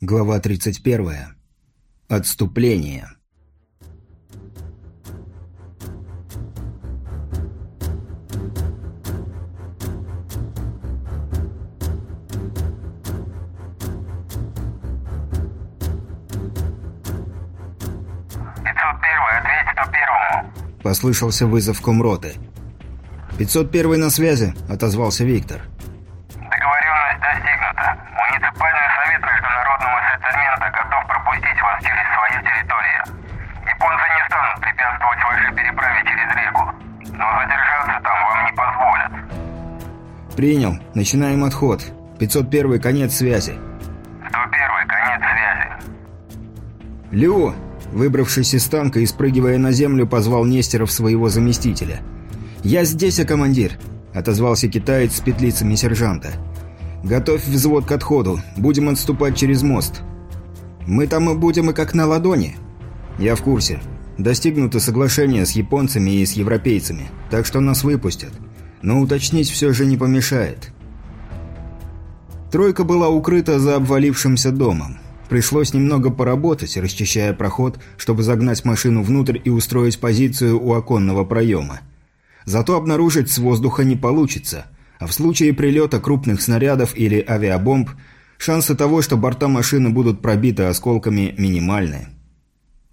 Глава 31. Отступление. Послышался вызов комроты. «501 на связи», — отозвался Виктор. «Принял. Начинаем отход. 501 конец связи». 101 конец связи. «Лю!» Выбравшись из танка и спрыгивая на землю, позвал Нестеров своего заместителя. «Я здесь, а командир!» – отозвался китаец с петлицами сержанта. «Готовь взвод к отходу. Будем отступать через мост». «Мы там и будем и как на ладони». «Я в курсе. Достигнуто соглашение с японцами и с европейцами, так что нас выпустят. Но уточнить все же не помешает». Тройка была укрыта за обвалившимся домом. Пришлось немного поработать, расчищая проход, чтобы загнать машину внутрь и устроить позицию у оконного проема. Зато обнаружить с воздуха не получится, а в случае прилета крупных снарядов или авиабомб шансы того, что борта машины будут пробиты осколками, минимальны.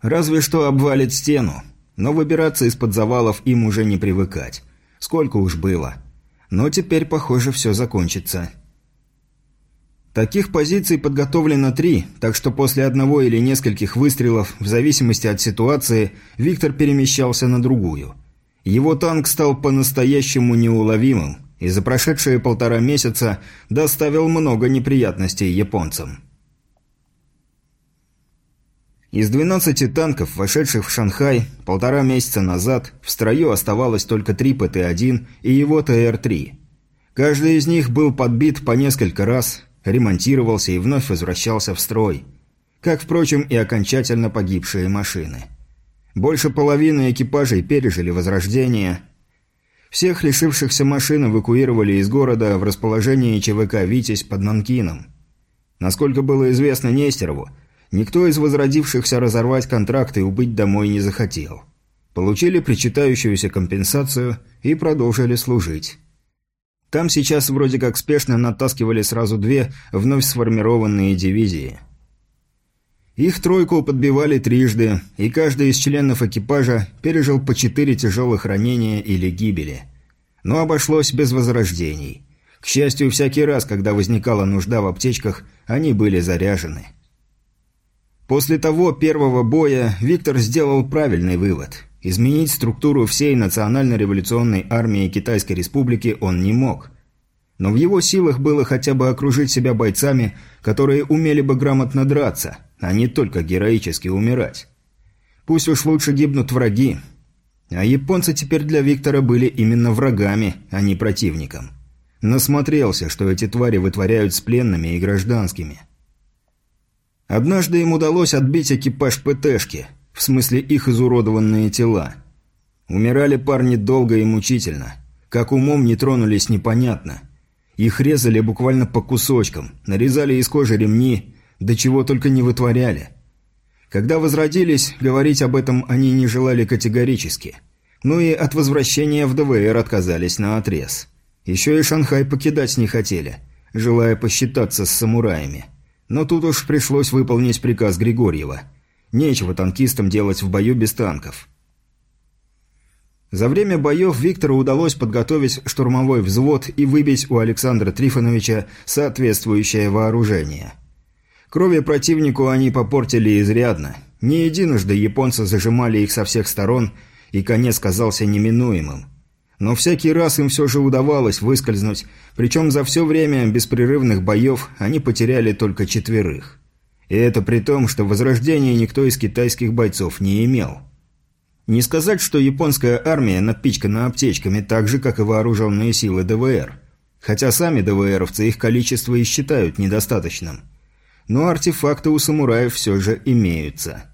Разве что обвалит стену, но выбираться из-под завалов им уже не привыкать. Сколько уж было. Но теперь, похоже, все закончится. Таких позиций подготовлено три, так что после одного или нескольких выстрелов, в зависимости от ситуации, Виктор перемещался на другую. Его танк стал по-настоящему неуловимым и за прошедшие полтора месяца доставил много неприятностей японцам. Из 12 танков, вошедших в Шанхай полтора месяца назад, в строю оставалось только три ПТ-1 и его ТР-3. Каждый из них был подбит по несколько раз – ремонтировался и вновь возвращался в строй. Как, впрочем, и окончательно погибшие машины. Больше половины экипажей пережили возрождение. Всех лишившихся машин эвакуировали из города в расположении ЧВК «Витязь» под Нанкином. Насколько было известно Нестерову, никто из возродившихся разорвать контракт и убыть домой не захотел. Получили причитающуюся компенсацию и продолжили служить. Там сейчас вроде как спешно натаскивали сразу две вновь сформированные дивизии. Их тройку подбивали трижды, и каждый из членов экипажа пережил по четыре тяжелых ранения или гибели. Но обошлось без возрождений. К счастью, всякий раз, когда возникала нужда в аптечках, они были заряжены. После того первого боя Виктор сделал правильный вывод. Изменить структуру всей национально-революционной армии Китайской Республики он не мог. Но в его силах было хотя бы окружить себя бойцами, которые умели бы грамотно драться, а не только героически умирать. Пусть уж лучше гибнут враги. А японцы теперь для Виктора были именно врагами, а не противником. Насмотрелся, что эти твари вытворяют с пленными и гражданскими. Однажды им удалось отбить экипаж ПТшки, в смысле их изуродованные тела. Умирали парни долго и мучительно. Как умом не тронулись, непонятно. Их резали буквально по кусочкам, нарезали из кожи ремни, до чего только не вытворяли. Когда возродились, говорить об этом они не желали категорически. Ну и от возвращения в ДВР отказались на отрез. Еще и Шанхай покидать не хотели, желая посчитаться с самураями. Но тут уж пришлось выполнить приказ Григорьева – Нечего танкистам делать в бою без танков. За время боев Виктору удалось подготовить штурмовой взвод и выбить у Александра Трифоновича соответствующее вооружение. Крови противнику они попортили изрядно. Не единожды японцы зажимали их со всех сторон, и конец казался неминуемым. Но всякий раз им все же удавалось выскользнуть, причем за все время беспрерывных боев они потеряли только четверых. И это при том, что возрождения никто из китайских бойцов не имел. Не сказать, что японская армия напичкана аптечками так же, как и вооруженные силы ДВР. Хотя сами ДВРовцы их количество и считают недостаточным. Но артефакты у самураев все же имеются.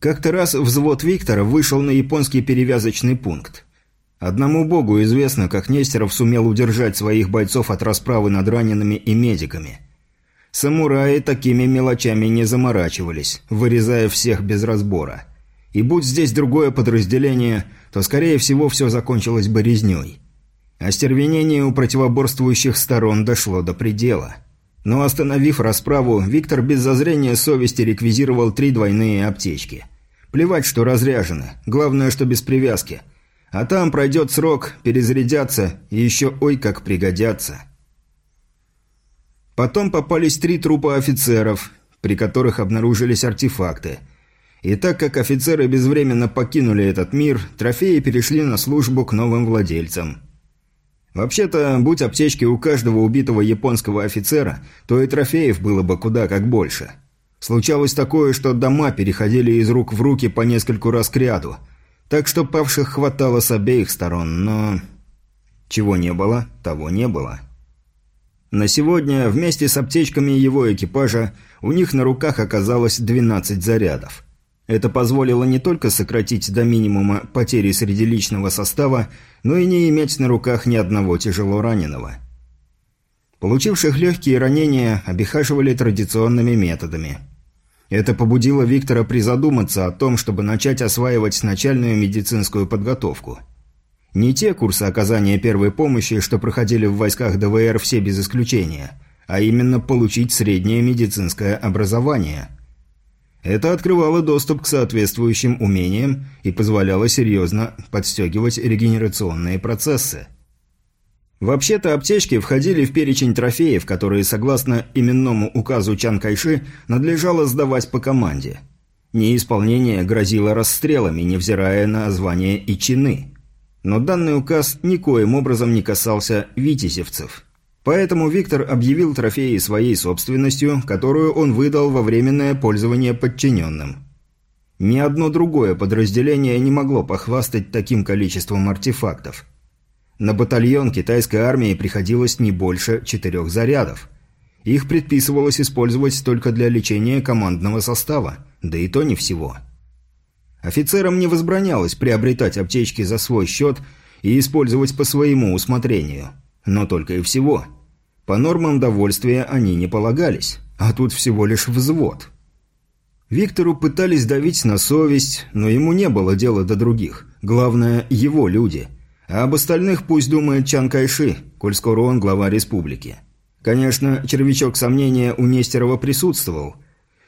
Как-то раз взвод Виктора вышел на японский перевязочный пункт. Одному богу известно, как Нестеров сумел удержать своих бойцов от расправы над ранеными и медиками – Самураи такими мелочами не заморачивались, вырезая всех без разбора. И будь здесь другое подразделение, то, скорее всего, все закончилось бы резней. Остервенение у противоборствующих сторон дошло до предела. Но остановив расправу, Виктор без зазрения совести реквизировал три двойные аптечки. Плевать, что разряжены, главное, что без привязки. А там пройдет срок, перезарядятся и еще ой как пригодятся. Потом попались три трупа офицеров, при которых обнаружились артефакты. И так как офицеры безвременно покинули этот мир, трофеи перешли на службу к новым владельцам. Вообще-то, будь аптечки у каждого убитого японского офицера, то и трофеев было бы куда как больше. Случалось такое, что дома переходили из рук в руки по нескольку раз к ряду, так что павших хватало с обеих сторон, но... Чего не было, того не было. На сегодня вместе с аптечками его экипажа у них на руках оказалось 12 зарядов. Это позволило не только сократить до минимума потери среди личного состава, но и не иметь на руках ни одного тяжело раненого. Получивших легкие ранения обихаживали традиционными методами. Это побудило Виктора призадуматься о том, чтобы начать осваивать начальную медицинскую подготовку – не те курсы оказания первой помощи, что проходили в войсках ДВР все без исключения, а именно получить среднее медицинское образование. Это открывало доступ к соответствующим умениям и позволяло серьезно подстегивать регенерационные процессы. Вообще-то аптечки входили в перечень трофеев, которые, согласно именному указу Чан Кайши, надлежало сдавать по команде. Неисполнение грозило расстрелами, невзирая на звания и чины – но данный указ никоим образом не касался витязевцев. Поэтому Виктор объявил трофеи своей собственностью, которую он выдал во временное пользование подчиненным. Ни одно другое подразделение не могло похвастать таким количеством артефактов. На батальон китайской армии приходилось не больше четырех зарядов. Их предписывалось использовать только для лечения командного состава, да и то не всего – Офицерам не возбранялось приобретать аптечки за свой счет и использовать по своему усмотрению. Но только и всего. По нормам довольствия они не полагались, а тут всего лишь взвод. Виктору пытались давить на совесть, но ему не было дела до других. Главное – его люди. А об остальных пусть думает Чан Кайши, коль скоро он глава республики. Конечно, червячок сомнения у Нестерова присутствовал –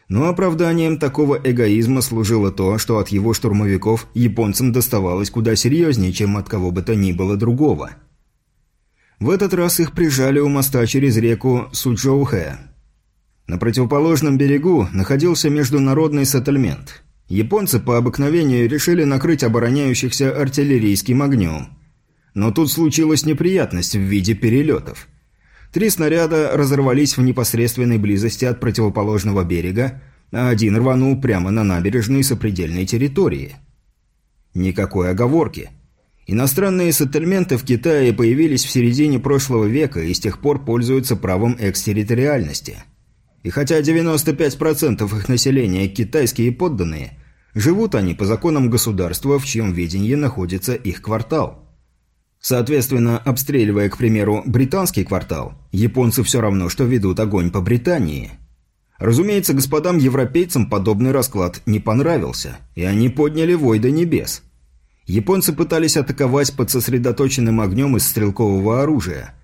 но оправданием такого эгоизма служило то, что от его штурмовиков японцам доставалось куда серьезнее, чем от кого бы то ни было другого. В этот раз их прижали у моста через реку Суджоухэ. На противоположном берегу находился международный сеттельмент. Японцы по обыкновению решили накрыть обороняющихся артиллерийским огнем. Но тут случилась неприятность в виде перелетов – Три снаряда разорвались в непосредственной близости от противоположного берега, а один рванул прямо на набережной сопредельной территории. Никакой оговорки. Иностранные сеттельменты в Китае появились в середине прошлого века и с тех пор пользуются правом экстерриториальности. И хотя 95% их населения китайские подданные, живут они по законам государства, в чьем видении находится их квартал – Соответственно, обстреливая, к примеру, британский квартал, японцы все равно, что ведут огонь по Британии. Разумеется, господам европейцам подобный расклад не понравился, и они подняли вой до небес. Японцы пытались атаковать под сосредоточенным огнем из стрелкового оружия.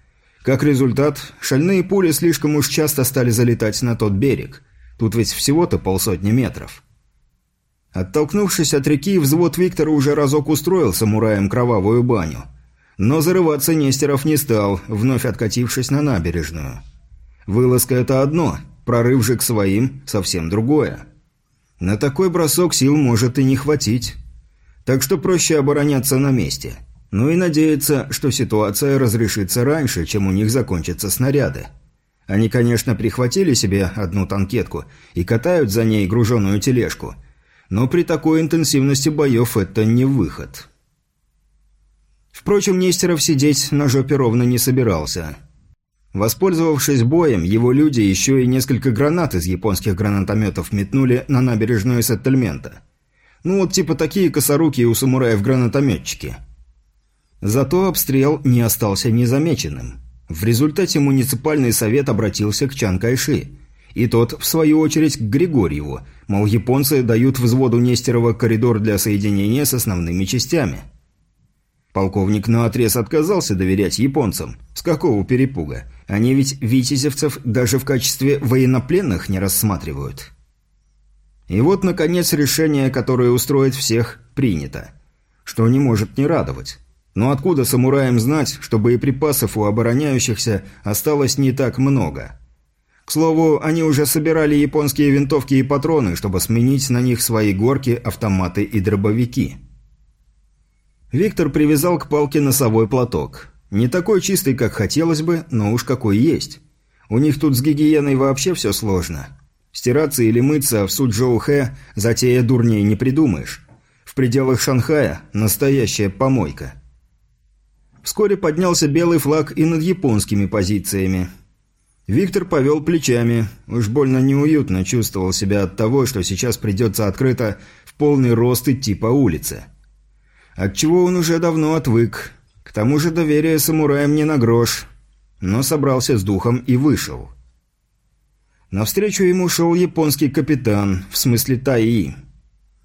Как результат, шальные пули слишком уж часто стали залетать на тот берег. Тут ведь всего-то полсотни метров. Оттолкнувшись от реки, взвод Виктора уже разок устроил самураям кровавую баню – но зарываться Нестеров не стал, вновь откатившись на набережную. Вылазка – это одно, прорыв же к своим – совсем другое. На такой бросок сил может и не хватить. Так что проще обороняться на месте. Ну и надеяться, что ситуация разрешится раньше, чем у них закончатся снаряды. Они, конечно, прихватили себе одну танкетку и катают за ней груженую тележку, но при такой интенсивности боев это не выход. Впрочем, Нестеров сидеть на жопе ровно не собирался. Воспользовавшись боем, его люди еще и несколько гранат из японских гранатометов метнули на набережную сеттельмента. Ну вот типа такие косорукие у самураев гранатометчики. Зато обстрел не остался незамеченным. В результате муниципальный совет обратился к Чан Кайши и тот, в свою очередь, к Григорьеву, мол, японцы дают взводу Нестерова коридор для соединения с основными частями. Полковник наотрез отказался доверять японцам. С какого перепуга? Они ведь витязевцев даже в качестве военнопленных не рассматривают. И вот, наконец, решение, которое устроит всех, принято. Что не может не радовать. Но откуда самураям знать, что боеприпасов у обороняющихся осталось не так много? К слову, они уже собирали японские винтовки и патроны, чтобы сменить на них свои горки, автоматы и дробовики. Виктор привязал к палке носовой платок. Не такой чистый, как хотелось бы, но уж какой есть. У них тут с гигиеной вообще все сложно. Стираться или мыться в Суджоу-Хэ затея дурнее не придумаешь. В пределах Шанхая настоящая помойка. Вскоре поднялся белый флаг и над японскими позициями. Виктор повел плечами. Уж больно неуютно чувствовал себя от того, что сейчас придется открыто в полный рост идти по улице. Отчего он уже давно отвык. К тому же доверие самураям не на грош. Но собрался с духом и вышел. Навстречу ему шел японский капитан, в смысле Таи.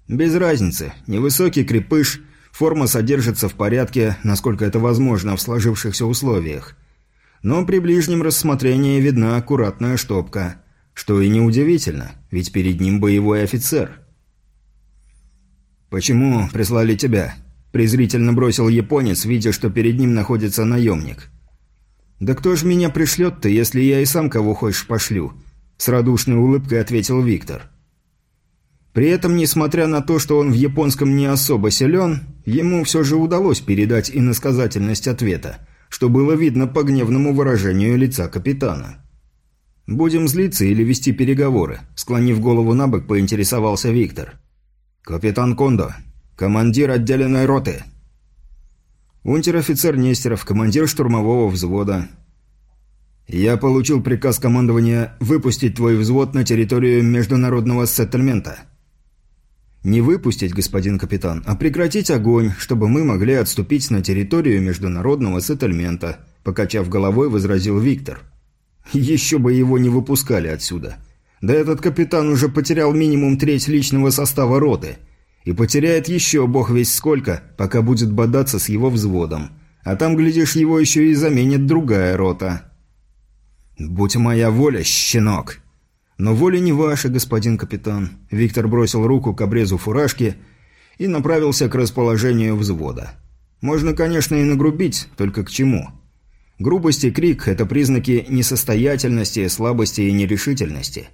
Без разницы, невысокий крепыш, форма содержится в порядке, насколько это возможно в сложившихся условиях. Но при ближнем рассмотрении видна аккуратная штопка. Что и неудивительно, ведь перед ним боевой офицер. «Почему прислали тебя?» – презрительно бросил японец, видя, что перед ним находится наемник. «Да кто ж меня пришлет-то, если я и сам кого хочешь пошлю?» С радушной улыбкой ответил Виктор. При этом, несмотря на то, что он в японском не особо силен, ему все же удалось передать иносказательность ответа, что было видно по гневному выражению лица капитана. «Будем злиться или вести переговоры?» Склонив голову на бок, поинтересовался Виктор. «Капитан Кондо, командир отделенной роты». Унтер-офицер Нестеров, командир штурмового взвода. «Я получил приказ командования выпустить твой взвод на территорию международного сеттельмента». «Не выпустить, господин капитан, а прекратить огонь, чтобы мы могли отступить на территорию международного сеттельмента», покачав головой, возразил Виктор. «Еще бы его не выпускали отсюда. Да этот капитан уже потерял минимум треть личного состава роты. И потеряет еще бог весь сколько, пока будет бодаться с его взводом. А там, глядишь, его еще и заменит другая рота». «Будь моя воля, щенок!» «Но воля не ваша, господин капитан». Виктор бросил руку к обрезу фуражки и направился к расположению взвода. «Можно, конечно, и нагрубить, только к чему?» Грубость и крик – это признаки несостоятельности, слабости и нерешительности.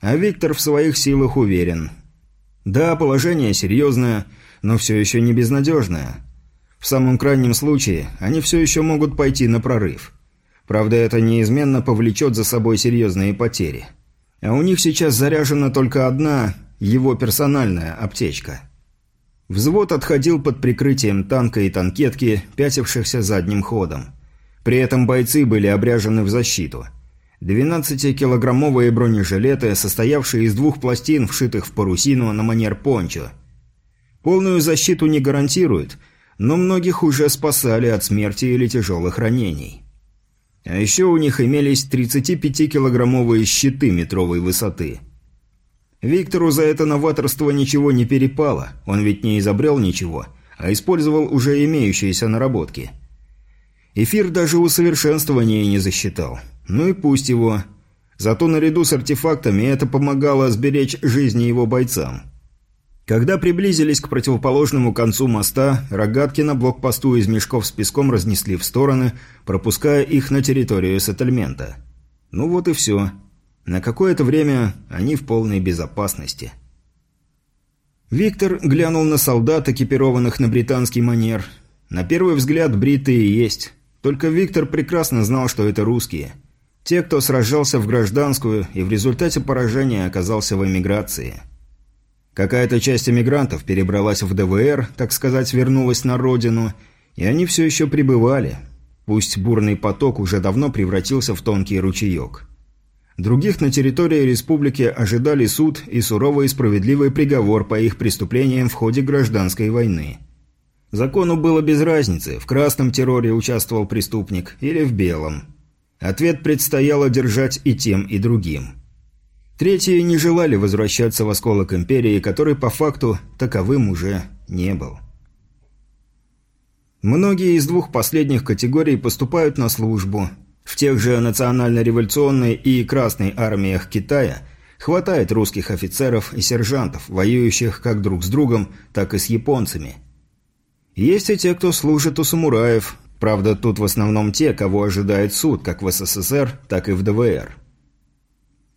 А Виктор в своих силах уверен. Да, положение серьезное, но все еще не безнадежное. В самом крайнем случае, они все еще могут пойти на прорыв. Правда, это неизменно повлечет за собой серьезные потери. А у них сейчас заряжена только одна, его персональная аптечка. Взвод отходил под прикрытием танка и танкетки, пятившихся задним ходом. При этом бойцы были обряжены в защиту. 12-килограммовые бронежилеты, состоявшие из двух пластин, вшитых в парусину на манер пончо. Полную защиту не гарантируют, но многих уже спасали от смерти или тяжелых ранений. А еще у них имелись 35-килограммовые щиты метровой высоты. Виктору за это новаторство ничего не перепало, он ведь не изобрел ничего, а использовал уже имеющиеся наработки. Эфир даже усовершенствования не засчитал. Ну и пусть его. Зато наряду с артефактами это помогало сберечь жизни его бойцам. Когда приблизились к противоположному концу моста, рогатки на блокпосту из мешков с песком разнесли в стороны, пропуская их на территорию сеттельмента. Ну вот и все. На какое-то время они в полной безопасности. Виктор глянул на солдат, экипированных на британский манер. На первый взгляд бритые есть. Только Виктор прекрасно знал, что это русские. Те, кто сражался в гражданскую и в результате поражения оказался в эмиграции. Какая-то часть эмигрантов перебралась в ДВР, так сказать, вернулась на родину, и они все еще пребывали. Пусть бурный поток уже давно превратился в тонкий ручеек. Других на территории республики ожидали суд и суровый и справедливый приговор по их преступлениям в ходе гражданской войны. Закону было без разницы, в красном терроре участвовал преступник или в белом. Ответ предстояло держать и тем, и другим. Третьи не желали возвращаться в осколок Империи, который по факту таковым уже не был. Многие из двух последних категорий поступают на службу. В тех же национально-революционной и Красной армиях Китая хватает русских офицеров и сержантов, воюющих как друг с другом, так и с японцами. Есть и те, кто служит у самураев, правда тут в основном те, кого ожидает суд, как в СССР, так и в ДВР.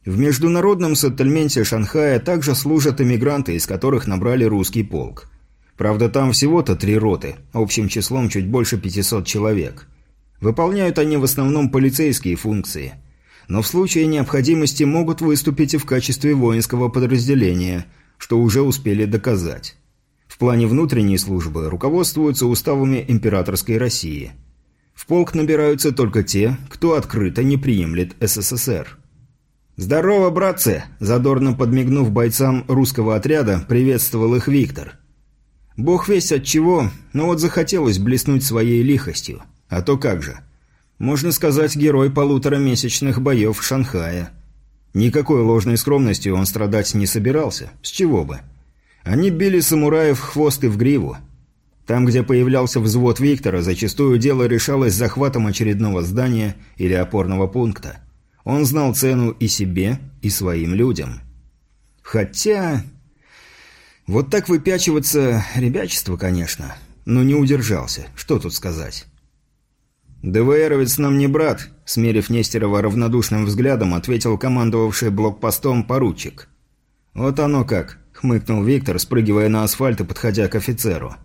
В международном сеттельменте Шанхая также служат эмигранты, из которых набрали русский полк. Правда, там всего-то три роты, общим числом чуть больше 500 человек. Выполняют они в основном полицейские функции. Но в случае необходимости могут выступить и в качестве воинского подразделения, что уже успели доказать. Плане внутренней службы руководствуются уставами императорской России. В полк набираются только те, кто открыто не приемлет СССР. «Здорово, братцы!» – задорно подмигнув бойцам русского отряда, приветствовал их Виктор. Бог весть от чего, но вот захотелось блеснуть своей лихостью. А то как же. Можно сказать, герой полуторамесячных боев в Шанхае. Никакой ложной скромностью он страдать не собирался. С чего бы? Они били самураев в хвост и в гриву. Там, где появлялся взвод Виктора, зачастую дело решалось захватом очередного здания или опорного пункта. Он знал цену и себе, и своим людям. Хотя... Вот так выпячиваться – ребячество, конечно. Но не удержался. Что тут сказать? «ДВРовец нам не брат», – смерив Нестерова равнодушным взглядом, ответил командовавший блокпостом поручик. «Вот оно как», – хмыкнул Виктор, спрыгивая на асфальт и подходя к офицеру.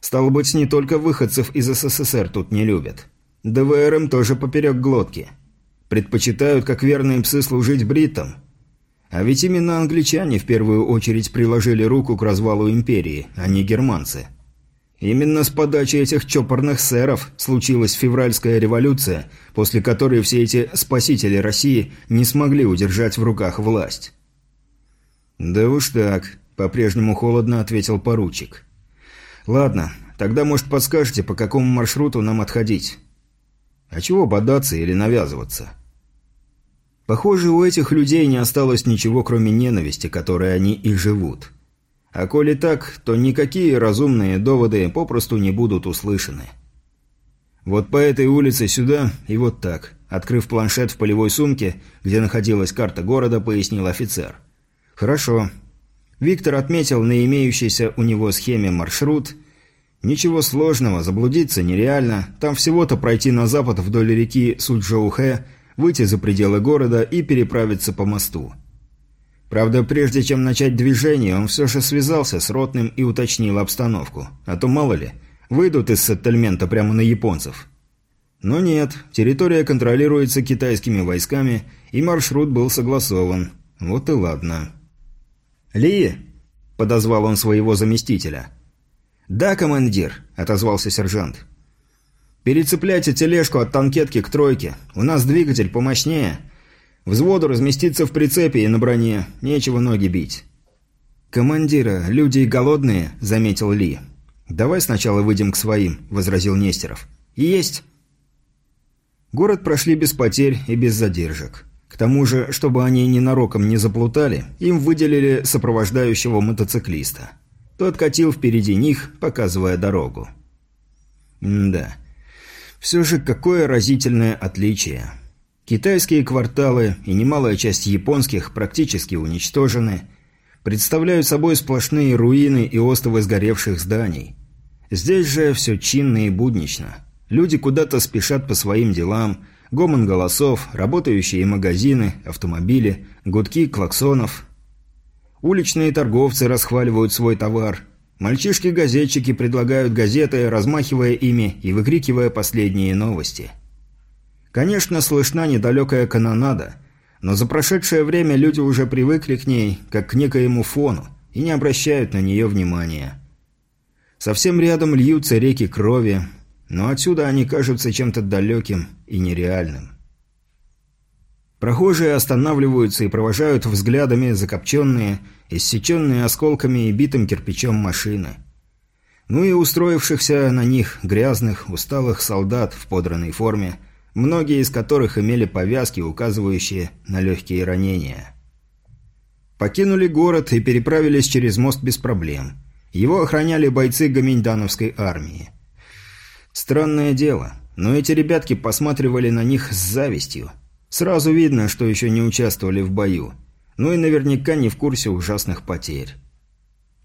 «Стало быть, не только выходцев из СССР тут не любят. ДВР им тоже поперек глотки. Предпочитают, как верные псы, служить бритам. А ведь именно англичане в первую очередь приложили руку к развалу империи, а не германцы. Именно с подачи этих чопорных сэров случилась февральская революция, после которой все эти спасители России не смогли удержать в руках власть. «Да уж так», – по-прежнему холодно ответил поручик. «Ладно, тогда, может, подскажете, по какому маршруту нам отходить?» «А чего бодаться или навязываться?» Похоже, у этих людей не осталось ничего, кроме ненависти, которой они и живут. А коли так, то никакие разумные доводы попросту не будут услышаны. Вот по этой улице сюда и вот так. Открыв планшет в полевой сумке, где находилась карта города, пояснил офицер. «Хорошо». Виктор отметил на имеющейся у него схеме маршрут. Ничего сложного, заблудиться нереально. Там всего-то пройти на запад вдоль реки Суджоухэ – выйти за пределы города и переправиться по мосту. Правда, прежде чем начать движение, он все же связался с Ротным и уточнил обстановку. А то, мало ли, выйдут из сеттельмента прямо на японцев. Но нет, территория контролируется китайскими войсками, и маршрут был согласован. Вот и ладно. «Ли!» – подозвал он своего заместителя. «Да, командир», – отозвался сержант. Перецепляйте тележку от танкетки к тройке. У нас двигатель помощнее. Взводу разместиться в прицепе и на броне. Нечего ноги бить». «Командира, люди голодные», — заметил Ли. «Давай сначала выйдем к своим», — возразил Нестеров. «Есть». Город прошли без потерь и без задержек. К тому же, чтобы они ненароком не заплутали, им выделили сопровождающего мотоциклиста. Тот катил впереди них, показывая дорогу. Да. Все же какое разительное отличие. Китайские кварталы и немалая часть японских практически уничтожены, представляют собой сплошные руины и остовы сгоревших зданий. Здесь же все чинно и буднично. Люди куда-то спешат по своим делам, гомон голосов, работающие магазины, автомобили, гудки клаксонов. Уличные торговцы расхваливают свой товар – Мальчишки-газетчики предлагают газеты, размахивая ими и выкрикивая последние новости. Конечно, слышна недалекая канонада, но за прошедшее время люди уже привыкли к ней, как к некоему фону, и не обращают на нее внимания. Совсем рядом льются реки крови, но отсюда они кажутся чем-то далеким и нереальным. Прохожие останавливаются и провожают взглядами закопченные, иссеченные осколками и битым кирпичом машины. Ну и устроившихся на них грязных, усталых солдат в подранной форме, многие из которых имели повязки, указывающие на легкие ранения. Покинули город и переправились через мост без проблем. Его охраняли бойцы Гаминьдановской армии. Странное дело, но эти ребятки посматривали на них с завистью. Сразу видно, что еще не участвовали в бою. Ну и наверняка не в курсе ужасных потерь.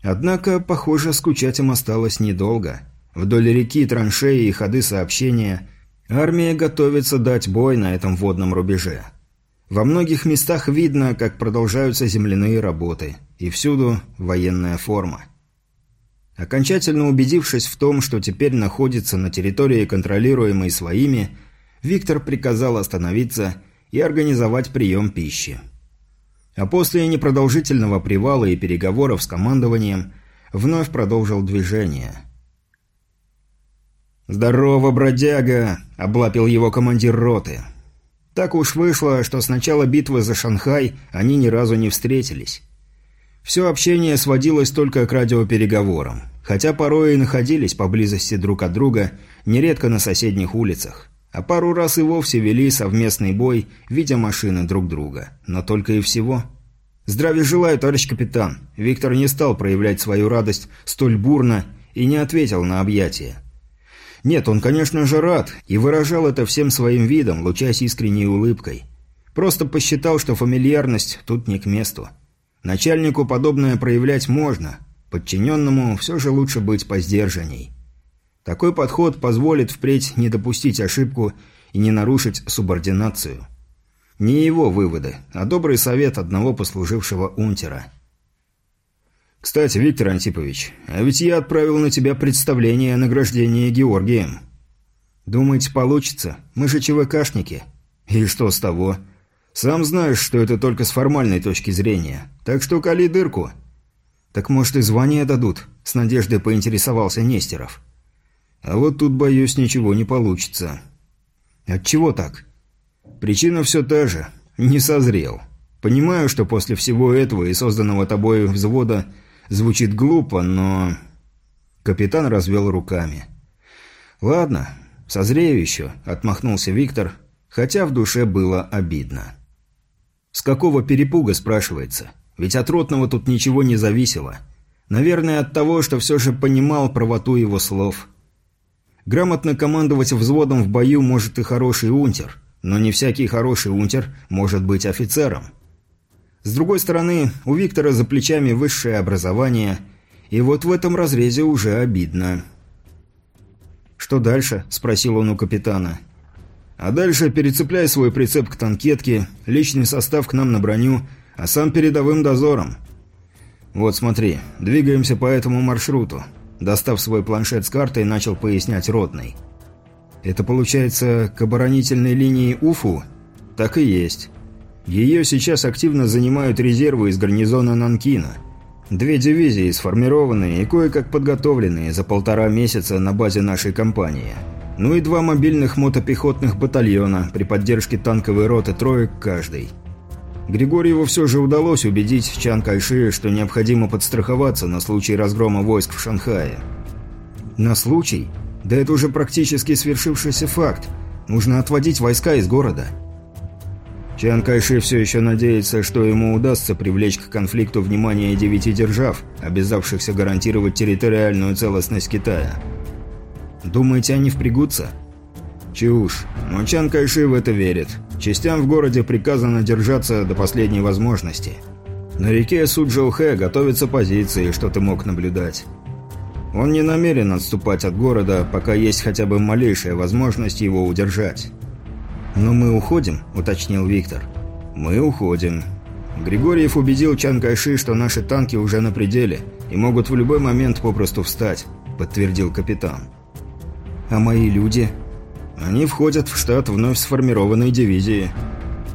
Однако, похоже, скучать им осталось недолго. Вдоль реки, траншеи и ходы сообщения армия готовится дать бой на этом водном рубеже. Во многих местах видно, как продолжаются земляные работы, и всюду военная форма. Окончательно убедившись в том, что теперь находится на территории, контролируемой своими, Виктор приказал остановиться и организовать прием пищи. А после непродолжительного привала и переговоров с командованием вновь продолжил движение. «Здорово, бродяга!» – облапил его командир роты. Так уж вышло, что с начала битвы за Шанхай они ни разу не встретились. Все общение сводилось только к радиопереговорам, хотя порой и находились поблизости друг от друга, нередко на соседних улицах. А пару раз и вовсе вели совместный бой, видя машины друг друга. Но только и всего. «Здравия желаю, товарищ капитан!» Виктор не стал проявлять свою радость столь бурно и не ответил на объятие. Нет, он, конечно же, рад и выражал это всем своим видом, лучась искренней улыбкой. Просто посчитал, что фамильярность тут не к месту. Начальнику подобное проявлять можно, подчиненному все же лучше быть поздержанней. Такой подход позволит впредь не допустить ошибку и не нарушить субординацию. Не его выводы, а добрый совет одного послужившего унтера. «Кстати, Виктор Антипович, а ведь я отправил на тебя представление о награждении Георгием». «Думаете, получится? Мы же ЧВКшники». «И что с того?» Сам знаешь, что это только с формальной точки зрения. Так что кали дырку. Так может и звание дадут? С надеждой поинтересовался Нестеров. А вот тут, боюсь, ничего не получится. От чего так? Причина все та же. Не созрел. Понимаю, что после всего этого и созданного тобой взвода звучит глупо, но... Капитан развел руками. «Ладно, созрею еще», — отмахнулся Виктор, хотя в душе было обидно. С какого перепуга, спрашивается? Ведь от Ротного тут ничего не зависело. Наверное, от того, что все же понимал правоту его слов. Грамотно командовать взводом в бою может и хороший унтер, но не всякий хороший унтер может быть офицером. С другой стороны, у Виктора за плечами высшее образование, и вот в этом разрезе уже обидно. «Что дальше?» – спросил он у капитана. А дальше перецепляй свой прицеп к танкетке, личный состав к нам на броню, а сам передовым дозором. Вот смотри, двигаемся по этому маршруту. Достав свой планшет с картой, начал пояснять ротный. Это получается к оборонительной линии УФУ? Так и есть. Ее сейчас активно занимают резервы из гарнизона Нанкина. Две дивизии сформированные и кое-как подготовленные за полтора месяца на базе нашей компании – ну и два мобильных мотопехотных батальона при поддержке танковой роты троек каждый. Григорьеву все же удалось убедить Чан Кайши, что необходимо подстраховаться на случай разгрома войск в Шанхае. На случай? Да это уже практически свершившийся факт. Нужно отводить войска из города. Чан Кайши все еще надеется, что ему удастся привлечь к конфликту внимание девяти держав, обязавшихся гарантировать территориальную целостность Китая. Думаете, они впрягутся? Чушь. Но Чан Кайши в это верит. Частям в городе приказано держаться до последней возможности. На реке Суджоухэ готовятся позиции, что ты мог наблюдать. Он не намерен отступать от города, пока есть хотя бы малейшая возможность его удержать. «Но мы уходим», — уточнил Виктор. «Мы уходим». Григорьев убедил Чан Кайши, что наши танки уже на пределе и могут в любой момент попросту встать, подтвердил капитан. А мои люди? Они входят в штат вновь сформированной дивизии.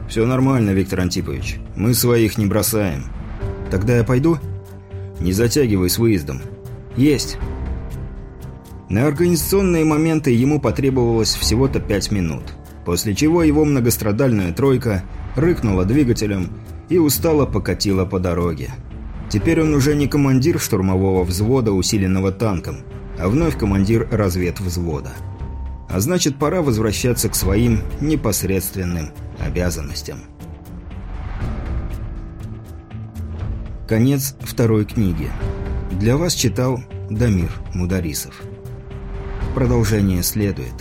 Все нормально, Виктор Антипович. Мы своих не бросаем. Тогда я пойду? Не затягивай с выездом. Есть. На организационные моменты ему потребовалось всего-то пять минут. После чего его многострадальная тройка рыкнула двигателем и устало покатила по дороге. Теперь он уже не командир штурмового взвода, усиленного танком – а вновь командир разведвзвода. А значит, пора возвращаться к своим непосредственным обязанностям. Конец второй книги. Для вас читал Дамир Мударисов. Продолжение следует.